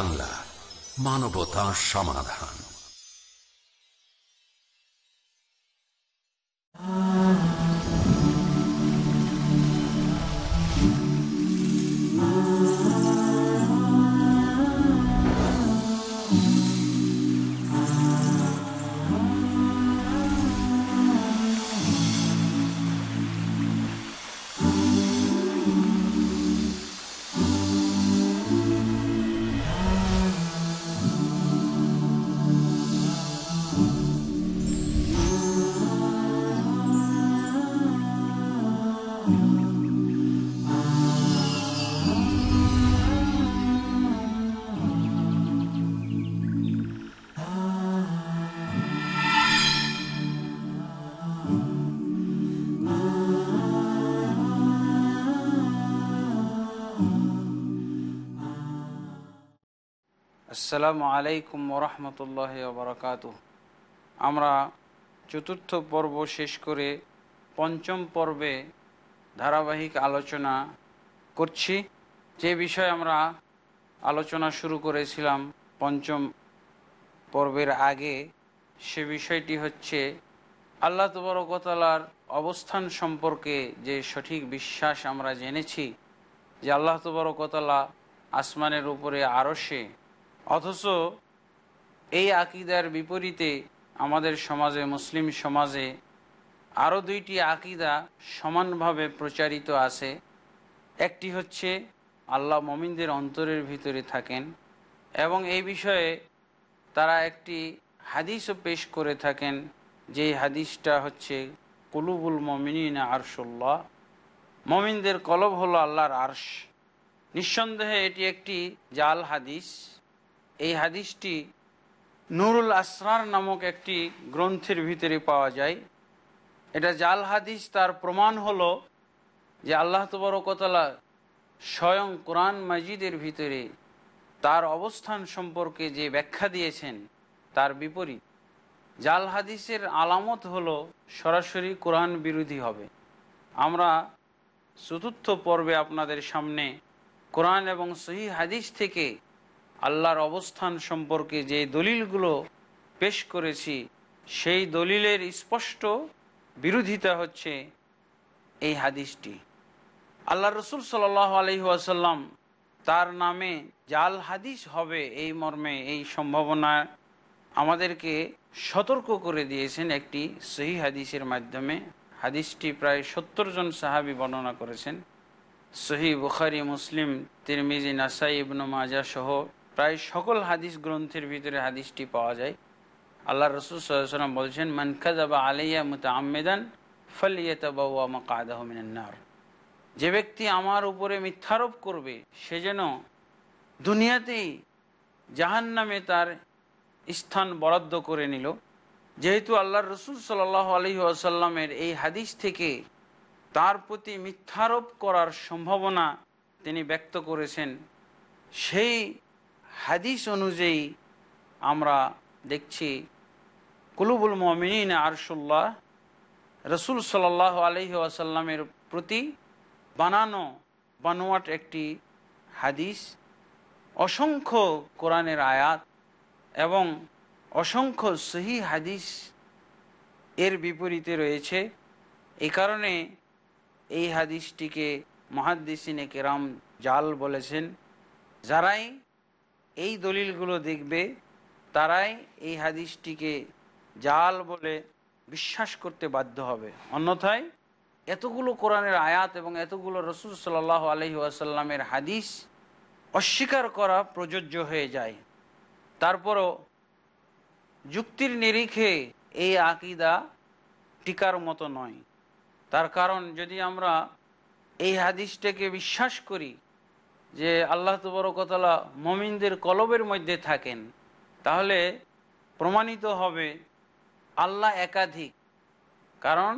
বাংলা মানবতা সমাধান। আসসালামু আলাইকুম ওরহমতুল্লাহ বরকাত আমরা চতুর্থ পর্ব শেষ করে পঞ্চম পর্বে ধারাবাহিক আলোচনা করছি। যে বিষয়ে আমরা আলোচনা শুরু করেছিলাম পঞ্চম পর্বের আগে, সে বিষয়টি হচ্ছে আল্লাহ তবরকতালার অবস্থান সম্পর্কে যে সঠিক বিশ্বাস আমরা জেনেছি, যে আল্লাহ তবরকতলা আসমানের উপরে আরসে অথচ এই আকিদার বিপরীতে আমাদের সমাজে, মুসলিম সমাজে আরও দুইটি আকিদা সমানভাবে প্রচারিত আছে। একটি হচ্ছে, আল্লাহ মমিনদের অন্তরের ভিতরে থাকেন এবং এই বিষয়ে তারা একটি হাদিসও পেশ করে থাকেন, যেই হাদিসটা হচ্ছে, কুলুবুল মমিনিন আরশুল্লাহ। মমিনদের কলব হলো আল্লাহর আরশ। নিঃসন্দেহে এটি একটি জাল হাদিস। এই হাদিসটি নুরুল আসরার নামক একটি গ্রন্থের ভিতরে পাওয়া যায়। এটা জাল হাদিস, তার প্রমাণ হলো যে আল্লাহ তবরকতলা স্বয়ং কোরআন মাজিদের ভিতরে তার অবস্থান সম্পর্কে যে ব্যাখ্যা দিয়েছেন, তার বিপরীত। জাল হাদিসের আলামত হলো সরাসরি কোরআন বিরোধী হবে। আমরা চতুর্থ পর্বে আপনাদের সামনে কোরআন এবং সহি হাদিস থেকে আল্লাহর অবস্থান সম্পর্কে যে দলিলগুলো পেশ করেছি, সেই দলিলের স্পষ্ট বিরোধিতা হচ্ছে এই হাদিসটি। আল্লাহ রসুল সাল আলহি আসাল্লাম তার নামে জাল হাদিস হবে এই মর্মে এই সম্ভাবনা আমাদেরকে সতর্ক করে দিয়েছেন একটি সহি হাদিসের মাধ্যমে। হাদিসটি প্রায় সত্তর জন সাহাবি বর্ণনা করেছেন। সহি বুখারি, মুসলিম, তিরমিজি, নাসাই, ইবনু মাজা সহ প্রায় সকল হাদিস গ্রন্থের ভিতরে হাদিসটি পাওয়া যায়। আল্লাহ রসুল সাল্লাম বলছেন মানখাজাবা আলাইয়া মুতা আমেদান ফলিয়াতাবাউমিনার যে ব্যক্তি আমার উপরে মিথ্যারোপ করবে, সে যেন দুনিয়াতেই জাহান নামে তার স্থান বরাদ্দ করে নিল। যেহেতু আল্লাহ রসুল সাল আলহি আসাল্লামের এই হাদিস থেকে তার প্রতি মিথ্যারোপ করার সম্ভাবনা তিনি ব্যক্ত করেছেন, সেই হাদিস অনুযায়ী আমরা দেখছি, কুলুবুল মমিন আরশুল্লাহ রসুল সাল আলহি আসাল্লামের প্রতি বানানো বানোয়াট একটি হাদিস, অসংখ্য কোরআনের আয়াত এবং অসংখ্য সহি হাদিস এর বিপরীতে রয়েছে। এই কারণে এই হাদিসটিকে মহাদ্দিসিনে কেরাম জাল বলেছেন। যারাই এই দলিলগুলো দেখবে, তারাই এই হাদিসটিকে জাল বলে বিশ্বাস করতে বাধ্য হবে। অন্যথায় এতগুলো কোরআনের আয়াত এবং এতগুলো রসুল সাল্লাহ আলহি আসাল্লামের হাদিস অস্বীকার করা প্রযোজ্য হয়ে যায়। তারপরও যুক্তির নিরিখে এই আকিদা টিকার মতো নয়। তার কারণ যদি আমরা এই হাদিসটাকে বিশ্বাস করি যে আল্লাহ তবরকতলা মমিনদের কলবের মধ্যে থাকেন, তাহলে প্রমাণিত হবে আল্লাহ একাধিক। কারণ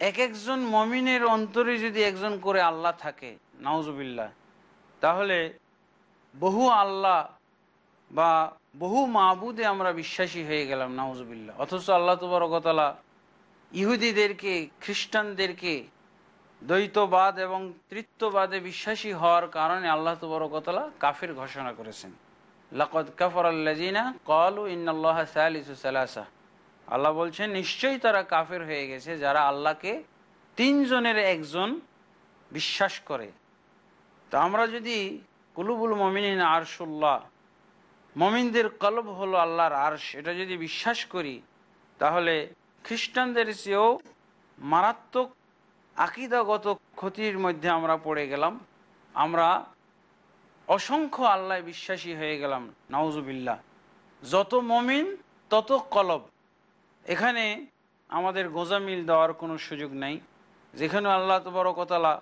এক একজন মমিনের অন্তরে যদি একজন করে আল্লাহ থাকে নাউজবিল্লা তাহলে বহু আল্লাহ বা বহু মাহবুদে আমরা বিশ্বাসী হয়ে গেলাম নাউজবিল্লা অথচ আল্লাহ তবরকতলা ইহুদিদেরকে, খ্রিস্টানদেরকে দ্বৈতবাদ এবং তৃত্ববাদে বিশ্বাসী হওয়ার কারণে আল্লাহ তবরকতলা কাফির ঘোষণা করেছেন। লকদ কাফর আল্লাজিনা কলু ইন্নআল্লাহ সালিসু সালাসা। আল্লাহ বলছেন, নিশ্চয়ই তারা কাফের হয়ে গেছে যারা আল্লাহকে তিনজনের একজন বিশ্বাস করে। তো আমরা যদি কুলুবুল মমিন আরশুল্লাহ মমিনদের কলব হলো আল্লাহর আরশ, এটা যদি বিশ্বাস করি, তাহলে খ্রিস্টানদের চেয়েও মারাত্মক আকিদাগত ক্ষতির মধ্যে আমরা পড়ে গেলাম। আমরা অসংখ্য আল্লাহ বিশ্বাসী হয়ে গেলাম, নাউজুবিল্লাহ। যত মমিন, তত কলব। এখানে আমাদের গোজামিল দেওয়ার কোনো সুযোগ নাই। যেখানে আল্লাহ তবরকতলা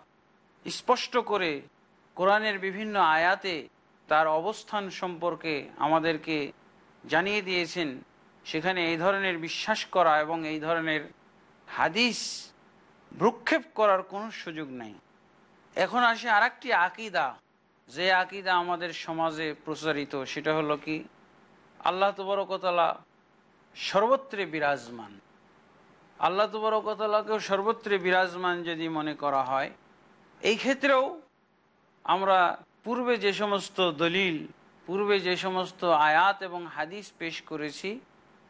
স্পষ্ট করে কোরআনের বিভিন্ন আয়াতে তার অবস্থান সম্পর্কে আমাদেরকে জানিয়ে দিয়েছেন। সেখানে এই ধরনের বিশ্বাস করা এবং এই ধরনের হাদিস ভ্রুক্ষেপ করার কোনো সুযোগ নেই। এখন আসে আর একটি আকিদা। যে আকিদা আমাদের সমাজে প্রচারিত, সেটা হলো কি? আল্লাহ তবরকতলা সর্বত্রে বিরাজমান। আল্লাহ তবরকতলাকেও সর্বত্রে বিরাজমান যদি মনে করা হয়, এই ক্ষেত্রেও আমরা পূর্বে যে সমস্ত দলিল, পূর্বে যে সমস্ত আয়াত এবং হাদিস পেশ করেছি,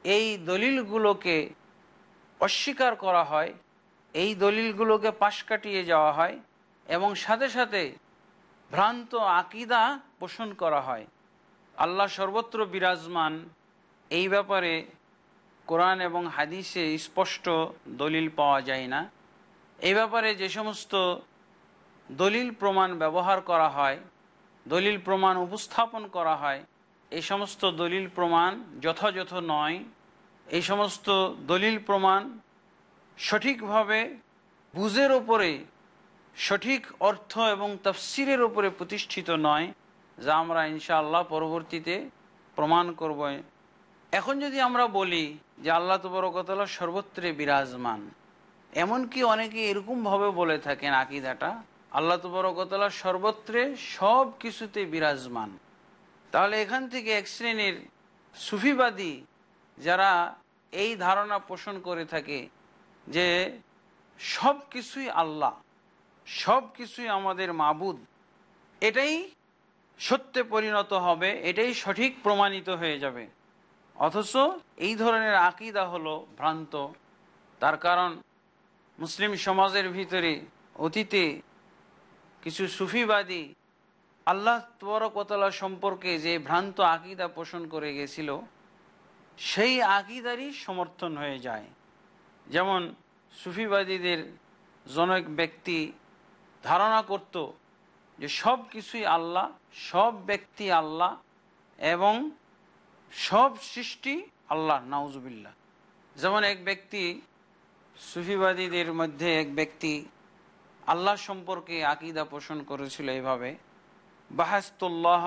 এই দলিলগুলোকে অস্বীকার করা হয়। এই দলিলগুলোকে পাশ কাটিয়ে যাওয়া হয় এবং সাথে সাথে ভ্রান্ত আকিদা পোষণ করা হয়। আল্লাহ সর্বত্র বিরাজমান। এই ব্যাপারে কোরআন এবং হাদিসে স্পষ্ট দলিল পাওয়া যায় না। এই ব্যাপারে যে সমস্ত দলিল প্রমাণ ব্যবহার করা হয়, দলিল প্রমাণ উপস্থাপন করা হয়, এই সমস্ত দলিল প্রমাণ যথাযথ নয়। এই সমস্ত দলিল প্রমাণ সঠিকভাবে বুঝের ওপরে, সঠিক অর্থ এবং তফসিরের ওপরে প্রতিষ্ঠিত নয়, যা আমরা ইনশাআল্লাহ পরবর্তীতে প্রমাণ করব। এখন যদি আমরা বলি যে আল্লাহ তবরকতলা সর্বত্রে বিরাজমান, এমনকি অনেকে এরকমভাবে বলে থাকেন আকিদাটা, আল্লাহ তবরকতলা সর্বত্রে সব কিছুতে বিরাজমান। তাহলে এখান থেকে এক শ্রেণির সুফিবাদী যারা এই ধারণা পোষণ করে থাকে যে সব কিছুই আল্লাহ সব কিছুই আমাদের মাবুদ। এটাই সত্যে পরিণত হবে, এটাই সঠিক প্রমাণিত হয়ে যাবে। অথচ এই ধরনের আকিদা হলো ভ্রান্ত। তার কারণ মুসলিম সমাজের ভিতরে অতীতে কিছু সুফিবাদী আল্লাহ তবরকতলা সম্পর্কে যে ভ্রান্ত আকিদা পোষণ করে গেছিল, সেই আকিদারই সমর্থন হয়ে যায়। যেমন সুফিবাদীদের জনক ব্যক্তি ধারণা করত যে সব কিছুই আল্লাহ, সব ব্যক্তি আল্লাহ এবং সব সৃষ্টি আল্লাহ নাউজুবিল্লা যেমন এক ব্যক্তি সুফিবাদীদের মধ্যে এক ব্যক্তি আল্লাহ সম্পর্কে আকিদা পোষণ করেছিল এইভাবে বাহাস্তুল্লাহ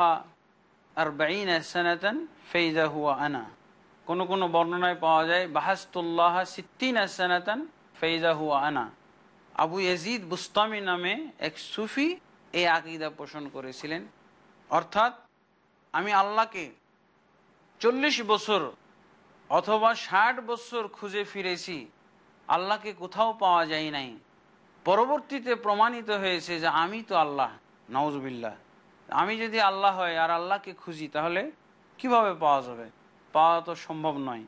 আর বাইন সানাতান ফেইজা হুয়া আনা। কোনো কোনো বর্ণনায় পাওয়া যায়, বাহাস্তুল্লাহ সিদ্দিন সানাতান ফেইজা হুয়া আনা। আবু ইয়াজিদ বুস্তামি নামে এক সুফি এই আকিদা পোষণ করেছিলেন। অর্থাৎ আমি আল্লাহকে চল্লিশ বছর অথবা ষাট বছর খুঁজে ফিরেছি, আল্লাহকে কোথাও পাওয়া যায় নাই। পরবর্তীতে প্রমাণিত হয়েছে যে আমি তো আল্লাহ নওয়াজবিল্লা আমি যদি আল্লাহ হয় আর আল্লাহকে খুঁজি, তাহলে কীভাবে পাওয়া যাবে? পাওয়া তো সম্ভব নয়।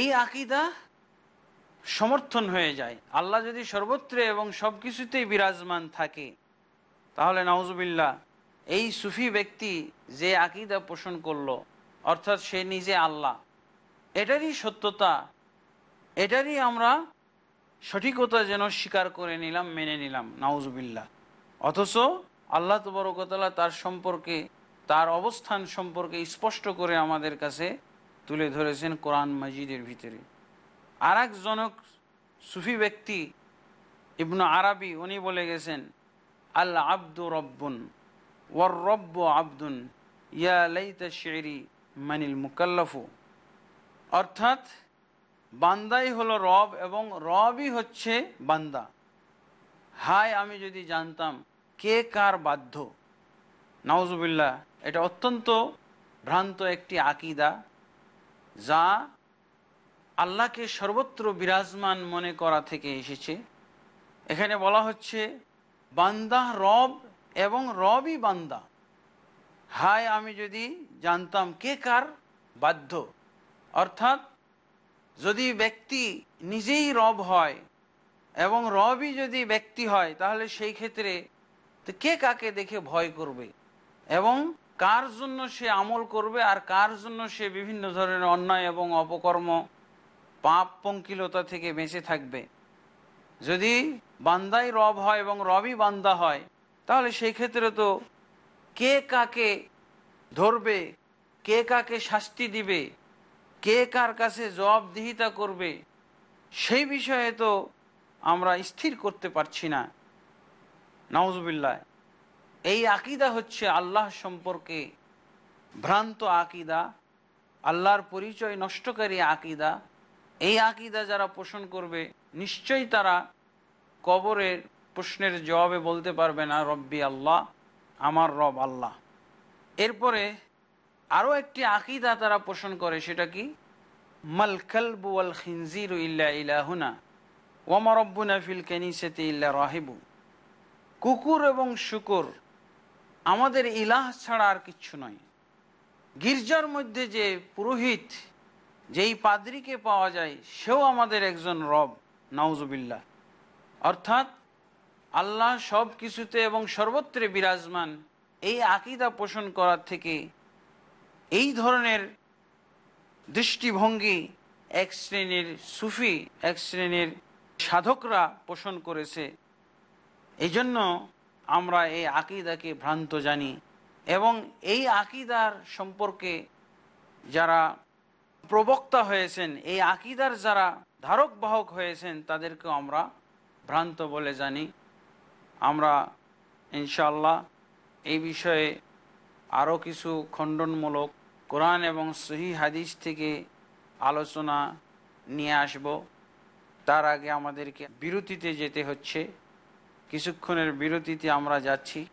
এই আকিদা সমর্থন হয়ে যায়। আল্লাহ যদি সর্বত্রে এবং সব কিছুতেই বিরাজমান থাকে, তাহলে নওয়াজবিল্লা এই সুফি ব্যক্তি যে আকিদা পোষণ করল, অর্থাৎ সে নিজে আল্লাহ, এটারই সত্যতা, এটারই আমরা সঠিকতা যেন স্বীকার করে নিলাম, মেনে নিলাম নাউজবিল্লা অথচ আল্লাহ তবরকতলা তার সম্পর্কে, তার অবস্থান সম্পর্কে স্পষ্ট করে আমাদের কাছে তুলে ধরেছেন কোরআন মজিদের ভিতরে। আর জনক সুফি ব্যক্তি ইবনু আরবি, উনি বলে গেছেন আল্লাহ আব্দু রব্বুন, ওয়ার রব্ব আব্দুন, ইয়া লাইতা শেরি মানিল মুকাল্লাফু। অর্থাৎ, বান্দাই হলো রব এবং রবই হচ্ছে বান্দা। হায় আমি যদি জানতাম কে কার বাধ্য। নওয়াজবিল্লা এটা অত্যন্ত ভ্রান্ত একটি আকিদা। যা আল্লাহকে সর্বত্র বিরাজমান মনে করা থেকে এসেছে। এখানে বলা হচ্ছে, বান্দা রব এবং রবই বান্দা। হায়, আমি যদি জানতাম কে কার বাধ্য। অর্থাৎ, যদি ব্যক্তি নিজেই রব হয় এবং রবই যদি ব্যক্তি হয়, তাহলে সেই ক্ষেত্রে কে কাকে দেখে ভয় করবে? এবং কার জন্য সে আমল করবে আর কার জন্য সে বিভিন্ন ধরনের অন্যায় এবং অপকর্ম, পাপ পঙ্কিলতা থেকে বেঁচে থাকবে? যদি বান্দাই রব হয় এবং রবই বান্দা হয়, তাহলে সেই ক্ষেত্রে তো কে কাকে ধরবে, কে কাকে শাস্তি দিবে, কে কার কাছে জবাবদিহিতা করবে, সেই বিষয়ে তো আমরা স্থির করতে পারছি না। নওয়াজবিল্লা এই আকিদা হচ্ছে আল্লাহ সম্পর্কে ভ্রান্ত আকিদা, আল্লাহর পরিচয় নষ্টকারী আকিদা। এই আকিদা যারা পোষণ করবে, নিশ্চয়ই তারা কবরের প্রশ্নের জবাবে বলতে পারবে না, রব্বি আল্লাহ, আমার রব আল্লাহ। এরপরে আরও একটি আকিদা তারা পোষণ করে, সেটা কি? মাল কালবু আল খিনজির ইল্লা ইলাহুনা ওমা রব্বুনা ফিল কেনিসেতে ইল্লা রাহিবু। কুকুর এবং শুকুর আমাদের ইলাহ ছাড়া আর কিচ্ছু নয়। গির্জার মধ্যে যে পুরোহিত, যেই পাদ্রিকে পাওয়া যায়, সেও আমাদের একজন রব, নাউজুবিল্লাহ। অর্থাৎ আল্লাহ সব কিছুতে এবং সর্বত্রে বিরাজমান এই আকিদা পোষণ করার থেকে এই ধরনের দৃষ্টিভঙ্গি এক শ্রেণির সুফি, এক শ্রেণির সাধকরা পোষণ করেছে। এই জন্য আমরা এই আকিদাকে ভ্রান্ত জানি এবং এই আকিদার সম্পর্কে যারা প্রবক্তা হয়েছেন, এই আকিদার যারা ধারক বাহক হয়েছেন তাদেরকে আমরা ভ্রান্ত বলে জানি। আমরা ইনশাল্লাহ এই বিষয়ে আরও কিছু খণ্ডনমূলক কোরআন এবং সহি হাদিস থেকে আলোচনা নিয়ে আসব। তার আগে আমাদেরকে বিরতিতে যেতে হচ্ছে। কিছুক্ষণের বিরতিতে আমরা যাচ্ছি।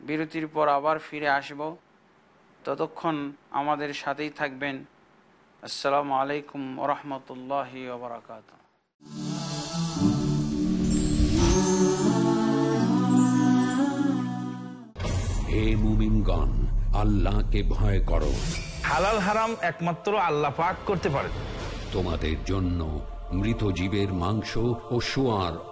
বিরতির পর আবার ফিরে আসব। ততক্ষণ আমাদের সাথেই থাকবেন। আসসালামু আলাইকুম ওরহমতুল্লাহি ওবরাকাত হে মুমিনগণ আল্লাহকে ভয় করো। হালাল হারাম একমাত্র আল্লাহ পাক করতে তোমাদের জন্য মৃত জীবের মাংস ও সোয়ার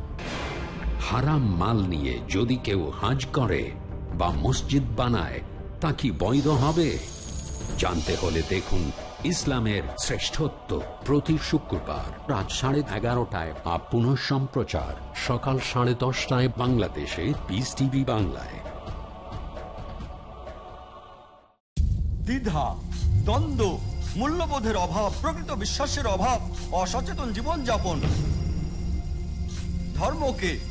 হারাম মাল নিয়ে যদি কেউ হাজ করে বা মসজিদ বানায়, তা কি বৈধ হবে? জানতে হলে দেখুন ইসলামের শ্রেষ্ঠত্ব প্রতি শুক্রবার রাত সাড়ে এগারোটায় বা পুনঃ সম্প্রচার সকাল সাড়ে দশটায় বাংলাদেশে পিস টিভি বাংলায়। দ্বিধা, দ্বন্দ্ব, মূল্যবোধের অভাব, প্রকৃত বিশ্বাসের অভাব, অসচেতন জীবনযাপন। ধর্মকে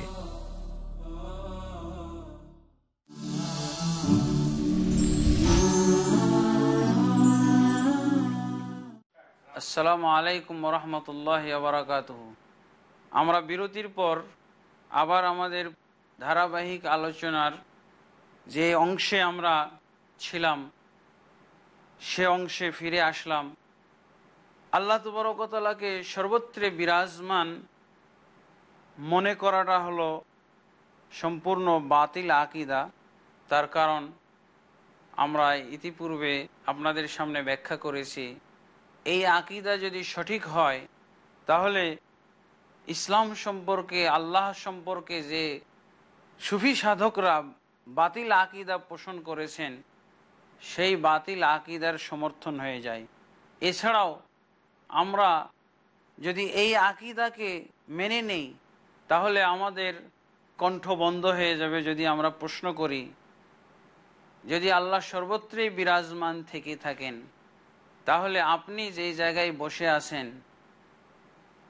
আসসালামু আলাইকুম রহমতুল্লাহ আবরাকাত আমরা বিরতির পর আবার আমাদের ধারাবাহিক আলোচনার যে অংশে আমরা ছিলাম, সে অংশে ফিরে আসলাম। আল্লাহ তবরকতলাকে সর্বত্রে বিরাজমান মনে করাটা হলো সম্পূর্ণ বাতিল আকিদা। তার কারণ আমরা ইতিপূর্বে আপনাদের সামনে ব্যাখ্যা করেছি এই আকিদা যদি সঠিক হয়, তাহলে ইসলাম সম্পর্কে, আল্লাহ সম্পর্কে যে সুফি সাধকরা বাতিল আকিদা পোষণ করেছেন, সেই বাতিল আকিদার সমর্থন হয়ে যায়। এছাড়াও আমরা যদি এই আকিদাকে মেনে নেই, তাহলে আমাদের কণ্ঠ বন্ধ হয়ে যাবে যদি আমরা প্রশ্ন করি, যদি আল্লাহ সর্বত্রই বিরাজমান থেকে থাকেন। তাহলে আপনি যেই জায়গায় বসে আছেন,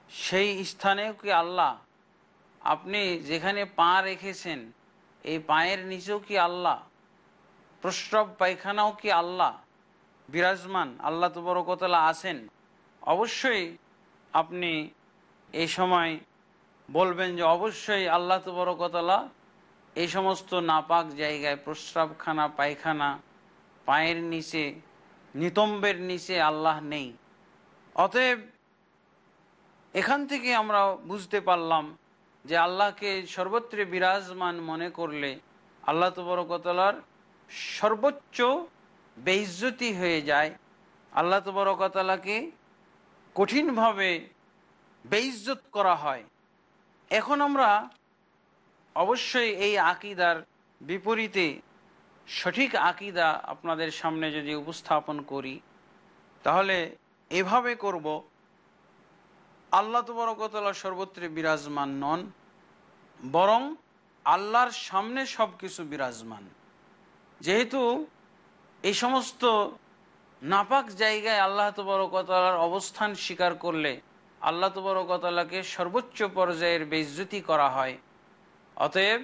সেই স্থানেও কি আল্লাহ? আপনি যেখানে পা রেখেছেন, এই পায়ের নিচেও কি আল্লাহ? প্রস্রব পায়খানাও কি আল্লাহ? বিরাজমান, আল্লাহ তবরকতলা আছেন। অবশ্যই আপনি এই সময় বলবেন যে অবশ্যই আল্লাহ তবরকতলা এই সমস্ত নাপাক জায়গায় প্রস্রাবখানা, পায়খানা, পায়ের নিচে নিতম্বের নিচে আল্লাহ নেই। অতএব এখান থেকে আমরা বুঝতে পারলাম যে আল্লাহকে সর্বত্রে বিরাজমান মনে করলে আল্লাহ তবরকতলার সর্বোচ্চ বেইজ্জতি হয়ে যায়। আল্লাহ তবরকতলাকে কঠিনভাবে বেইজ্জত করা হয়। এখন আমরা অবশ্যই এই আকিদার বিপরীতে সঠিক আকিদা আপনাদের সামনে যদি উপস্থাপন করি, তাহলে এভাবে করব, আল্লাহ তবরকতলা সর্বত্রে বিরাজমান নন, বরং আল্লাহর সামনে সব কিছু বিরাজমান। যেহেতু এই সমস্ত নাপাক জায়গায় আল্লাহ তবরকতলার অবস্থান স্বীকার করলে আল্লাহ তবরকতলাকে সর্বোচ্চ পর্যায়ের বেজ্জতি করা হয়, অতএব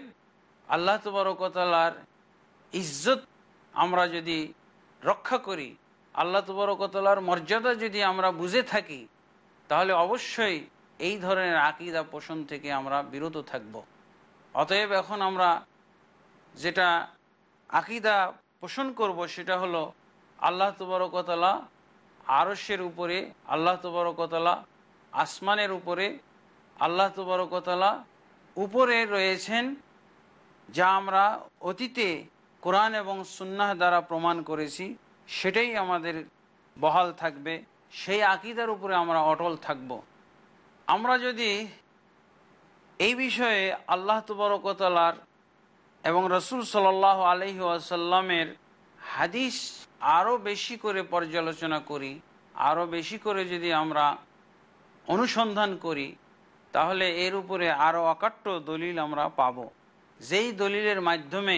আল্লাহ তবরকতলার ইজ্জত আমরা যদি রক্ষা করি, আল্লাহ তবরকতলার মর্যাদা যদি আমরা বুঝে থাকি, তাহলে অবশ্যই এই ধরনের আকিদা পোষণ থেকে আমরা বিরত থাকব। অতএব এখন আমরা যেটা আকিদা পোষণ করব সেটা হলো আল্লাহ তবরকতলা আরসের উপরে, আল্লাহ তবরকতলা আসমানের উপরে, আল্লাহ তবরকতলা উপরে রয়েছেন যা আমরা অতীতে কোরআন এবং সুন্নাহ দ্বারা প্রমাণ করেছি, সেটাই আমাদের বহাল থাকবে, সেই আকিদার উপরে আমরা অটল থাকব। আমরা যদি এই বিষয়ে আল্লাহ তবরকতলার এবং রসুল সাল আলহি আসাল্লামের হাদিস আরও বেশি করে পর্যালোচনা করি আরও বেশি করে যদি আমরা অনুসন্ধান করি, তাহলে এর উপরে আরও অকাট্য দলিল আমরা পাব। যেই দলিলের মাধ্যমে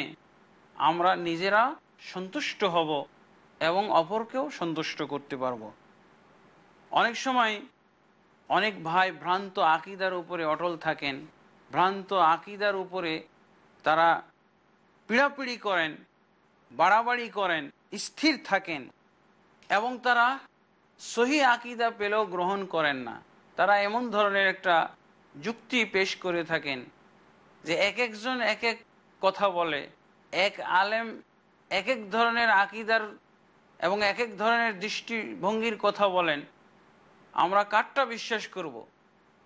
আমরা নিজেরা সন্তুষ্ট হব এবং অপরকেও সন্তুষ্ট করতে পারব। অনেক সময় অনেক ভাই ভ্রান্ত আকিদার উপরে অটল থাকেন, ভ্রান্ত আকিদার উপরে তারা পিড়াপিড়ি করেন, বাড়াবাড়ি করেন, স্থির থাকেন এবং তারা সহি আকিদা পেলেও গ্রহণ করেন না। তারা এমন ধরনের একটা যুক্তি পেশ করে থাকেন যে এক একজন এক এক কথা বলে। এক আলেম এক এক ধরনের আকিদার এবং এক এক ধরনের দৃষ্টিভঙ্গির কথা বলেন, আমরা কারটা বিশ্বাস করব।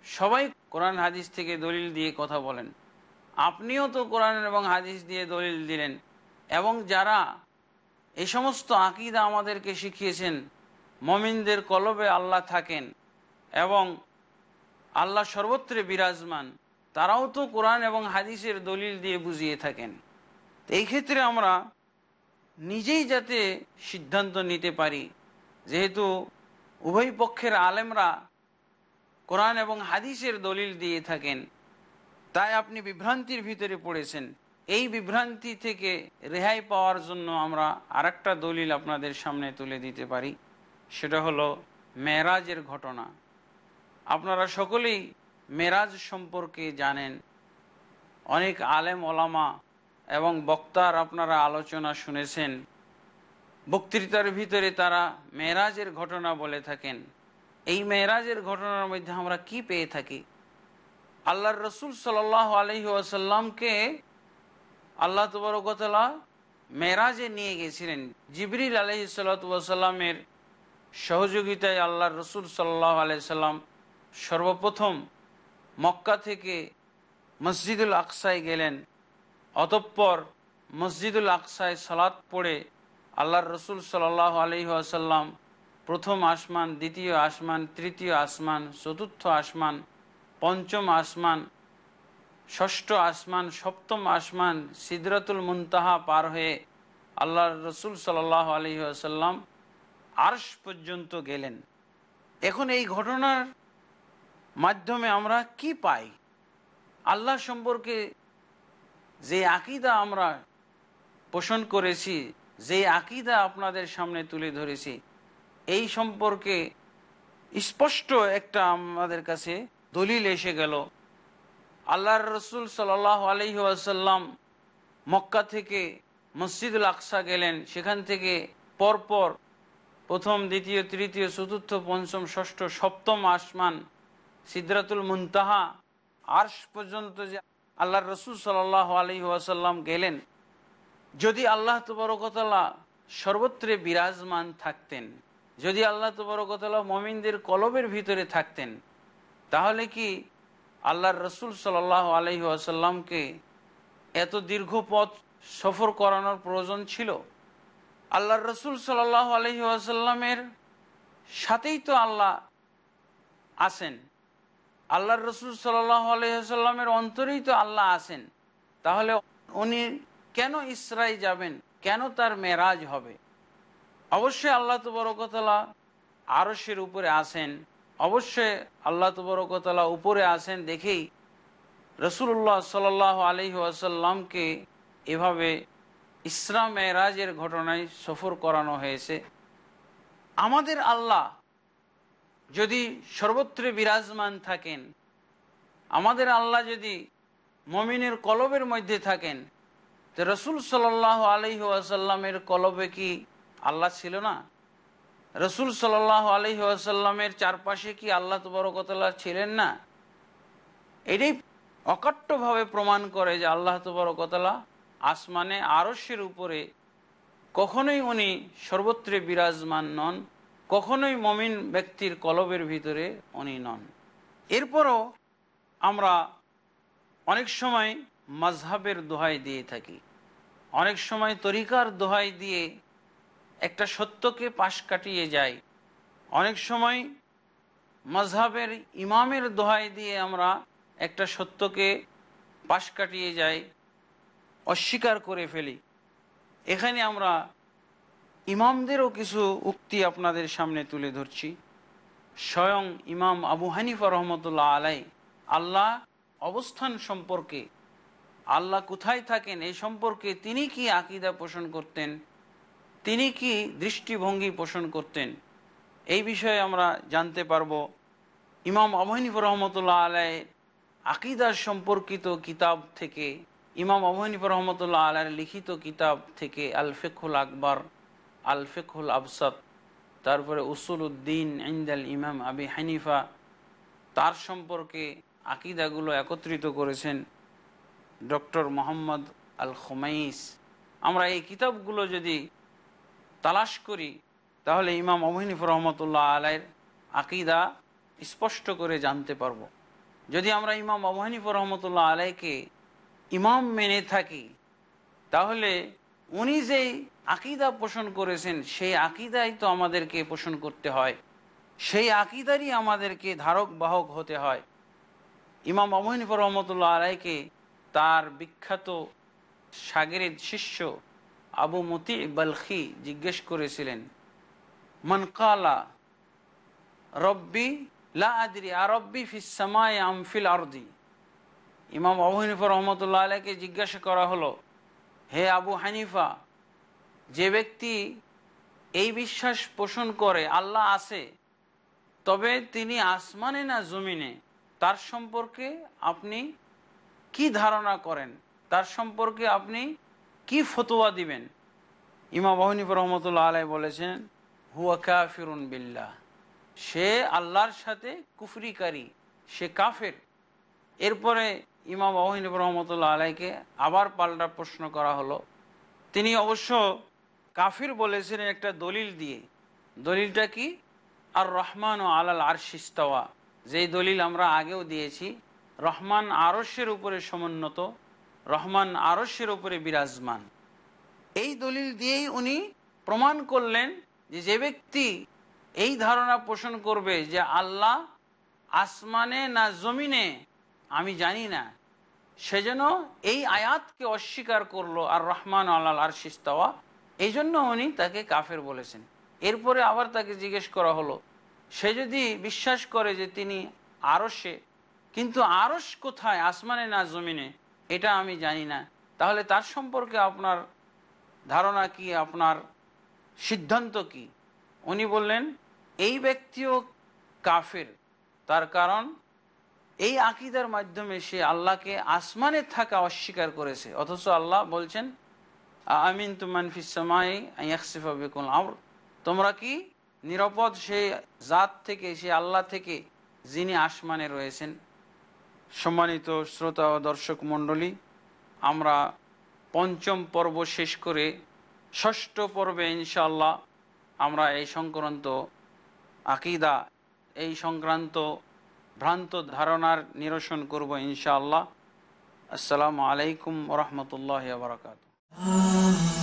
সবাই কোরআন হাদিস থেকে দলিল দিয়ে কথা বলেন আপনিও তো কোরআন এবং হাদিস দিয়ে দলিল দিলেন এবং যারা এই সমস্ত আকিদা আমাদেরকে শিখিয়েছেন, মমিনদের কলবে আল্লাহ থাকেন এবং আল্লাহ সর্বত্রে বিরাজমান, তারাও তো কোরআন এবং হাদিসের দলিল দিয়ে বুঝিয়ে থাকেন এই ক্ষেত্রে আমরা নিজেই যাতে সিদ্ধান্ত নিতে পারি, যেহেতু উভয় পক্ষের আলেমরা কোরআন এবং হাদিসের দলিল দিয়ে থাকেন, তাই আপনি বিভ্রান্তির ভিতরে পড়েছেন। এই বিভ্রান্তি থেকে রেহাই পাওয়ার জন্য আমরা আর দলিল আপনাদের সামনে তুলে দিতে পারি, সেটা হলো মেরাজের ঘটনা। আপনারা সকলেই মেরাজ সম্পর্কে জানেন, অনেক আলেম ওলামা এবং বক্তার আপনারা আলোচনা শুনেছেন। বক্তৃতার ভিতরে তারা মেরাজের ঘটনা বলে থাকেন। এই মেরাজের ঘটনার মধ্যে আমরা কি পেয়ে থাকি? আল্লাহর রসুল সাল আলহি আসাল্লামকে আল্লাহ তবরকতলা মেরাজে নিয়ে গেছিলেন। জিবরিল আলহি সাল্লামের সহযোগিতায় আল্লাহর রসুল সাল্লাহ আলাইসাল্লাম সর্বপ্রথম মক্কা থেকে মসজিদুল আকসায় গেলেন। অতঃপর মসজিদুল আকসায় সালাত পড়ে আল্লাহর রসুল সাল্লাহ আলহি আসাল্লাম প্রথম আসমান, দ্বিতীয় আসমান, তৃতীয় আসমান, চতুর্থ আসমান, পঞ্চম আসমান, ষষ্ঠ আসমান, সপ্তম আসমান, সিদরাতুল মুনতাহা পার হয়ে আল্লাহ রসুল সাল্লাহ আলহি আসাল্লাম আর্শ পর্যন্ত গেলেন। এখন এই ঘটনার মাধ্যমে আমরা কি পাই? আল্লাহ সম্পর্কে যে আকিদা আমরা পোষণ করেছি, যে আকিদা আপনাদের সামনে তুলে ধরেছি, এই সম্পর্কে স্পষ্ট একটা আমাদের কাছে দলিল এসে গেল। আল্লাহর রসুল সাল আলহি আসাল্লাম মক্কা থেকে মসজিদুল আকসা গেলেন। সেখান থেকে পরপর প্রথম, দ্বিতীয়, তৃতীয়, চতুর্থ, পঞ্চম, ষষ্ঠ, সপ্তম আসমান সিদ্ধাতুল মুনতাহা আর্শ পর্যন্ত যে আল্লাহর রসুল সাল আলহি আসাল্লাম গেলেন। যদি আল্লাহ তবরকতলা সর্বত্রে বিরাজমান থাকতেন, যদি আল্লাহ তবরকতলা মমিনদের কলবের ভিতরে থাকতেন, তাহলে কি আল্লাহর রসুল সাল আলহি আসাল্লামকে এত দীর্ঘ পথ সফর করানোর প্রয়োজন ছিল? আল্লাহর রসুল সাল আলহি আসাল্লামের সাথেই তো আল্লাহ আছেন। আল্লাহর রসুল সাল্লাহ অন্তরেই তো আল্লাহ আসেন তাহলে উনি কেন ইসরাই যাবেন? কেন তার মেরাজ হবে? অবশ্যই আল্লাহ তবরকতলা আরসের উপরে আসেন অবশ্যই আল্লাহ তবরকতলা উপরে আসেন দেখেই রসুল্লাহ সাল আলহি আসাল্লামকে এভাবে ইসরা মেরাজের ঘটনায় সফর করানো হয়েছে। আমাদের আল্লাহ যদি সর্বত্রে বিরাজমান থাকেন, আমাদের আল্লাহ যদি মমিনের কলবের মধ্যে থাকেন, তো রসুল সাল আলহি আসাল্লামের কলবে কি আল্লাহ ছিল না? রসুল সাল আলহি আসাল্লামের চারপাশে কি আল্লাহ তবরকতলা ছিলেন না? এটাই অকাট্যভাবে প্রমাণ করে যে আল্লাহ তবরকতলা আসমানে আরস্যের উপরে কখনোই উনি সর্বত্রে বিরাজমান নন। কখনোই মমিন ব্যক্তির কলবের ভিতরে উনি নন। এরপরও আমরা অনেক সময় মাঝহাবের দোহাই দিয়ে থাকি। অনেক সময় তরিকার দোহাই দিয়ে একটা সত্যকে পাশ কাটিয়ে যায় অনেক সময় মাঝহাবের ইমামের দোহাই দিয়ে আমরা একটা সত্যকে পাশ কাটিয়ে যাই, অস্বীকার করে ফেলি। এখানে আমরা ইমামদেরও কিছু উক্তি আপনাদের সামনে তুলে ধরছি। স্বয়ং ইমাম আবু হানিফা রহমতুল্লাহ আলাই, আল্লাহ অবস্থান সম্পর্কে, আল্লাহ কোথায় থাকেন এই সম্পর্কে তিনি কি আকিদা পোষণ করতেন, তিনি কি দৃষ্টিভঙ্গি পোষণ করতেন, এই বিষয়ে আমরা জানতে পারব। ইমাম আবু রহমতুল্লাহ আলাই আকিদার সম্পর্কিত কিতাব থেকে, ইমাম আবু রহমতুল্লাহ আলার লিখিত কিতাব থেকে আল ফেকুল আকবর আল ফেকুল আবসাদ তারপরে উসুল উদ্দিন ইন্দাল ইমাম আবি হানিফা, তার সম্পর্কে আকিদাগুলো একত্রিত করেছেন ডক্টর মোহাম্মদ আল খোমাইস আমরা এই কিতাবগুলো যদি তালাশ করি, তাহলে ইমাম অবহিনিফ রহমতুল্লাহ আলাইয়ের আকিদা স্পষ্ট করে জানতে পারব। যদি আমরা ইমাম অবহানিফ রহমতুল্লাহ আলাইকে ইমাম মেনে থাকি, তাহলে উনি যেই আকিদা পোষণ করেছেন, সেই আকিদাই তো আমাদেরকে পোষণ করতে হয়। সেই আকিদারই আমাদেরকে ধারক বাহক হতে হয়। ইমাম অমহিনফ রহমতুল্লাহ আলাইকে তার বিখ্যাত সাগরের শিষ্য আবু মতি বালখি জিজ্ঞেস করেছিলেন মনকালা রব্বি লা আদরি আরব্বি ফিসামায় আমফিল আরদি? ইমাম আবু হানিফা রহমতুল্লাহ আলাইকে জিজ্ঞাসা করা হলো, হে আবু হানিফা যে ব্যক্তি এই বিশ্বাস পোষণ করে, আল্লাহ আছে, তবে তিনি আসমানে না জমিনে, তার সম্পর্কে আপনি কি ধারণা করেন? তার সম্পর্কে আপনি কি ফতোয়া দিবেন? ইমাম বাহনিফ রহমতুল্লাহ আলাই বলেছেন, হুয়া কাফিরুন বিল্লাহ। সে আল্লাহর সাথে কুফরিকারী, সে কাফের। এরপরে ইমাম ওহিনব রহমতুল্লাহ আলাইকে আবার পাল্টা প্রশ্ন করা হলো। তিনি অবশ্য কাফির বলেছিলেন একটা দলিল দিয়ে। দলিলটা কি? আর রহমান ও আলাল আরশিস্তাওয়া যেই দলিল আমরা আগেও দিয়েছি, রহমান আরস্যের উপরে সমুন্নত, রহমান আরস্যের উপরে বিরাজমান। এই দলিল দিয়েই উনি প্রমাণ করলেন যে যে ব্যক্তি এই ধারণা পোষণ করবে যে আল্লাহ আসমানে না জমিনে, আমি জানি না সেজন্য এই আয়াতকে অস্বীকার করল আর রহমান আল্লাহ আর শিস্তাওয়া এই জন্য উনি তাকে কাফের বলেছেন। এরপরে আবার তাকে জিজ্ঞেস করা হলো, সে যদি বিশ্বাস করে যে তিনি আরসে কিন্তু আরস কোথায়, আসমানে না জমিনে, এটা আমি জানি না। তাহলে তার সম্পর্কে আপনার ধারণা কি, আপনার সিদ্ধান্ত কি? উনি বললেন, এই ব্যক্তিও কাফের, তার কারণ এই আকিদার মাধ্যমে সে আল্লাহকে আসমানে থাকা অস্বীকার করেছে। অথচ আল্লাহ বলছেন আমিন তোমরা কি নিরাপদ সেই জাত থেকে, সে আল্লাহ থেকে যিনি আসমানে রয়েছেন? সম্মানিত শ্রোতা ও দর্শক মণ্ডলী, আমরা পঞ্চম পর্ব শেষ করে ষষ্ঠ পর্বে ইনশাল্লাহ আমরা এই সংক্রান্ত আকিদা, এই সংক্রান্ত ভ্রান্ত ধারণার নিরসন করব ইনশাআল্লাহ। আসসালামু আলাইকুম রহমতুল্লাহ বারকাত Ah.